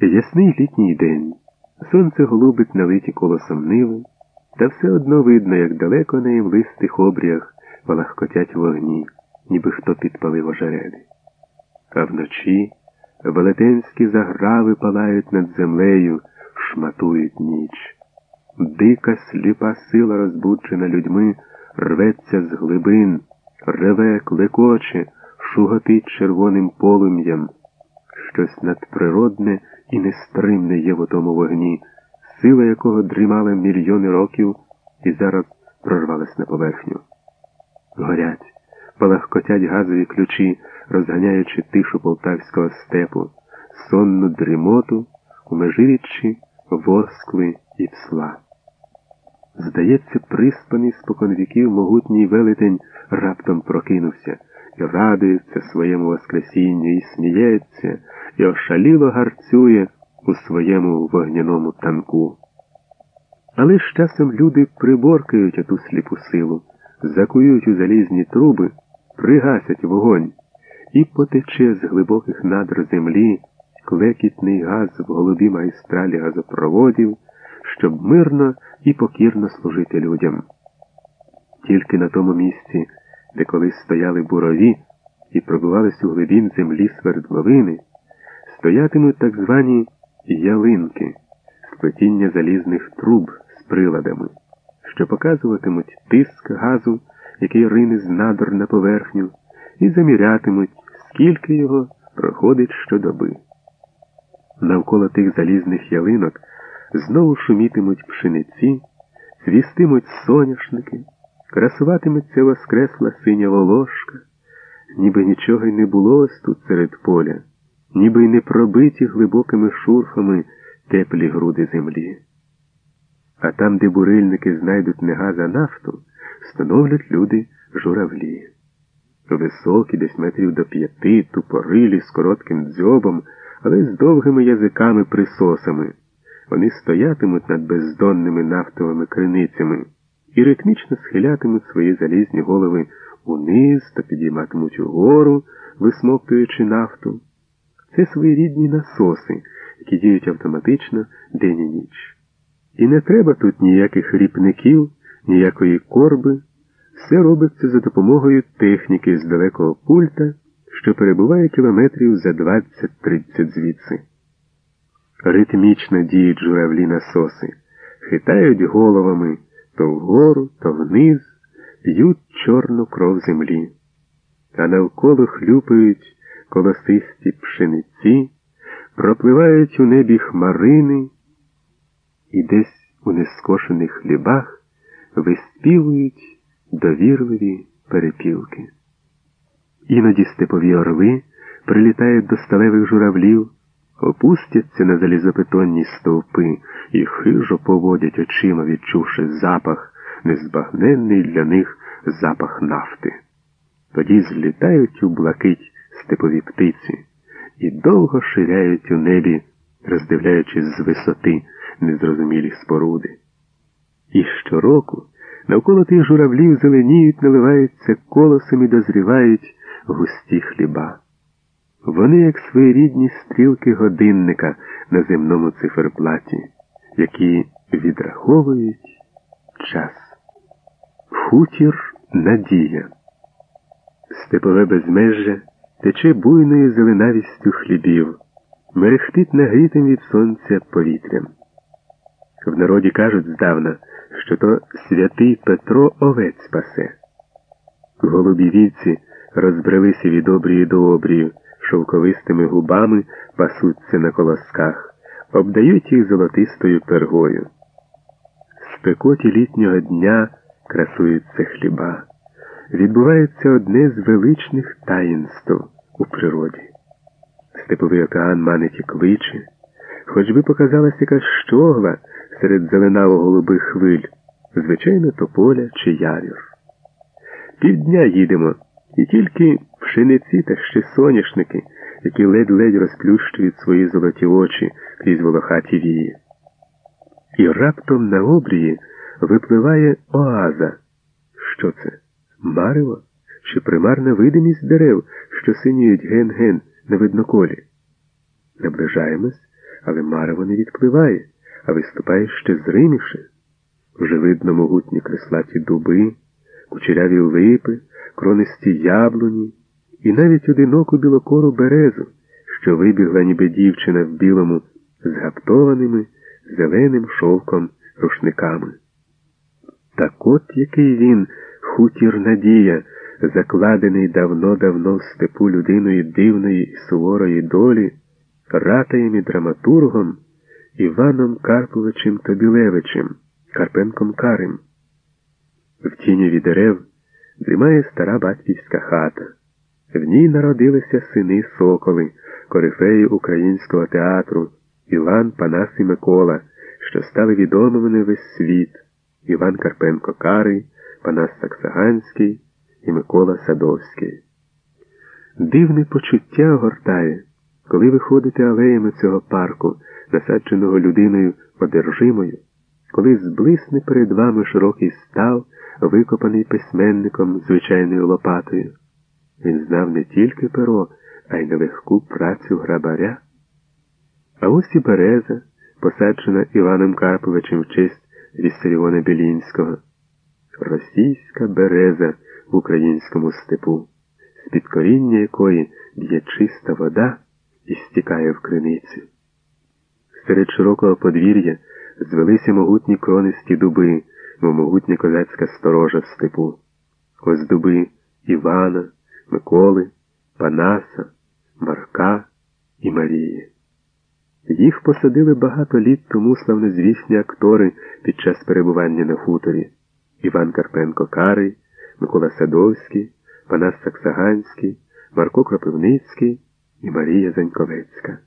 Ясний літній день. Сонце голубить налиті колосом ниви, та все одно видно, як далеко неї в листих обріях палахкотять вогні, ніби хто підпалив ожереди. А вночі велетенські заграви палають над землею, шматують ніч. Дика сліпа сила, розбуджена людьми, рветься з глибин, реве, клекоче, шуготить червоним полум'ям. Щось надприродне і нестримне є в тому вогні, сила якого дрімала мільйони років і зараз прорвалась на поверхню. Горять, палахкотять газові ключі, розганяючи тишу полтавського степу, сонну дрімоту у межиріччі воскли і псла. Здається, приспаний споконвіків могутній велетень раптом прокинувся радується своєму воскресінню, і сміється, і ошаліло гарцює у своєму вогняному танку. Але з часом люди приборкають оту сліпу силу, закують у залізні труби, пригасять вогонь, і потече з глибоких надр землі клекітний газ в голубі майстралі газопроводів, щоб мирно і покірно служити людям. Тільки на тому місці, де колись стояли бурові і пробивались у глибін землі свердловини, стоятимуть так звані ялинки, сплетіння залізних труб з приладами, що показуватимуть тиск газу, який рине з надр на поверхню, і замірятимуть, скільки його проходить щодоби. Навколо тих залізних ялинок знову шумітимуть пшениці, цвістимуть соняшники, красуватиметься воскресла синя волошка, ніби нічого й не було ось тут серед поля, ніби й не пробиті глибокими шурфами теплі груди землі. А там, де бурильники знайдуть не газ, а нафту, становлять люди журавлі. Високі, десь метрів до п'яти, тупорилі з коротким дзьобом, але з довгими язиками присосами. Вони стоятимуть над бездонними нафтовими криницями і ритмічно схилятимуть свої залізні голови униз та підійматимуть угору, висмоктуючи нафту. Це своєрідні насоси, які діють автоматично день і ніч. І не треба тут ніяких ріпників, ніякої корби. Все робиться за допомогою техніки з далекого пульта, що перебуває кілометрів за 20-30 звідси. Ритмічно діють журавлі насоси, хитають головами то вгору, то вниз, п'ють чорну кров землі, а навколо хлюпають колосисті пшениці, пропливають у небі хмарини і десь у нескошених хлібах виспівують довірливі перепілки. Іноді степові орли прилітають до сталевих журавлів, опустяться на залізопетонні стовпи і хижо поводять очима, відчувши запах, незбагненний для них запах нафти. Тоді злітають у блакить степові птиці і довго ширяють у небі, роздивляючись з висоти незрозумілі споруди. І щороку навколо тих журавлів зеленіють, наливаються колосом і дозрівають густі хліба. Вони, як своєрідні стрілки годинника на земному циферплаті, які відраховують час. Хутір надія. Степове безмежжя тече буйною зеленавістю хлібів, мерехтить нагрітим від сонця повітрям. В народі кажуть здавна, що то святий Петро овець пасе. Голубі вівці розбрелися від обрію до обрію, шовковистими губами пасуться на колосках, обдають їх золотистою пергою. Спекоті літнього дня красуються хліба. Відбувається одне з величних таїнств у природі. Степовий океан манить і кличе, хоч би показалась якась щогла серед зеленаво голубих хвиль, звичайно, тополя чи явір. Півдня їдемо, і тільки пшениці та ще соняшники, які ледь-ледь розплющують свої золоті очі крізь волохаті вії. І раптом на обрії випливає оаза. Що це? Марево? Чи примарна видимість дерев, що синюють ген-ген на видноколі? Наближаємось, але марево не відпливає, а виступає ще зриміше. Вже видно могутні креслаті дуби, кучеряві липи, кронисті яблуні і навіть одиноку білокору березу, що вибігла, ніби дівчина в білому, з гаптованими зеленим шовком рушниками. Так от який він, хутір надія, закладений давно-давно в степу людиною дивної і суворої долі, ратаєм і драматургом Іваном Карповичем Тобілевичем, Карпенком Карим. В тіньові дерев дрімає стара батьківська хата. В ній народилися сини соколи, корифеї українського театру, Іван, Панас і Микола, що стали відомими на весь світ, Іван Карпенко Карий, Панас Саксаганський і Микола Садовський. Дивне почуття огортає, коли ви ходите алеями цього парку, насадженого людиною одержимою, коли зблисне перед вами широкий став, викопаний письменником звичайною лопатою. Він знав не тільки перо, а й нелегку працю грабаря. А ось і береза, посаджена Іваном Карповичем в честь Віссаріона Білінського. Російська береза в українському степу, з-під коріння якої б'є чиста вода і стікає в криницю. Серед широкого подвір'я звелися могутні кронисті дуби, могутня козацька сторожа в степу. Ось дуби Івана, Миколи, Панаса, Марка і Марії. Їх посадили багато літ тому славнозвісні актори під час перебування на хуторі Іван Карпенко Карий, Микола Садовський, Панас Саксаганський, Марко Кропивницький і Марія Заньковецька.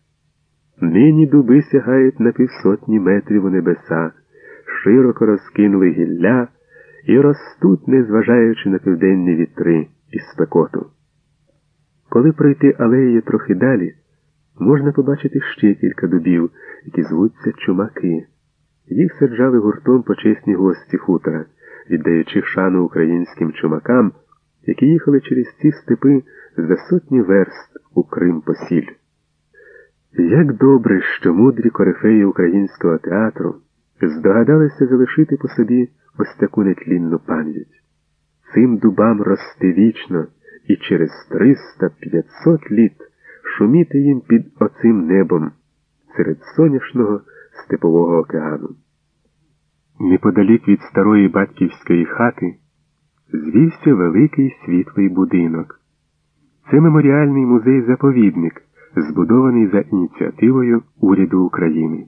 Нині дуби сягають на півсотні метрів у небеса, широко розкинули гілля і ростуть, незважаючи на південні вітри і спекоту. Коли пройти алеєю трохи далі, можна побачити ще кілька дубів, які звуться чумаки. Їх саджали гуртом почесні гості хутора, віддаючи шану українським чумакам, які їхали через ці степи за сотні верст у Крим посіль. Як добре, що мудрі корифеї українського театру здогадалися залишити по собі ось таку нетлінну пам'ять. Цим дубам рости вічно і через 300-500 літ шуміти їм під оцим небом серед соняшного степового океану. Неподалік від старої батьківської хати звівся великий світлий будинок. Це меморіальний музей-заповідник, збудований за ініціативою уряду України.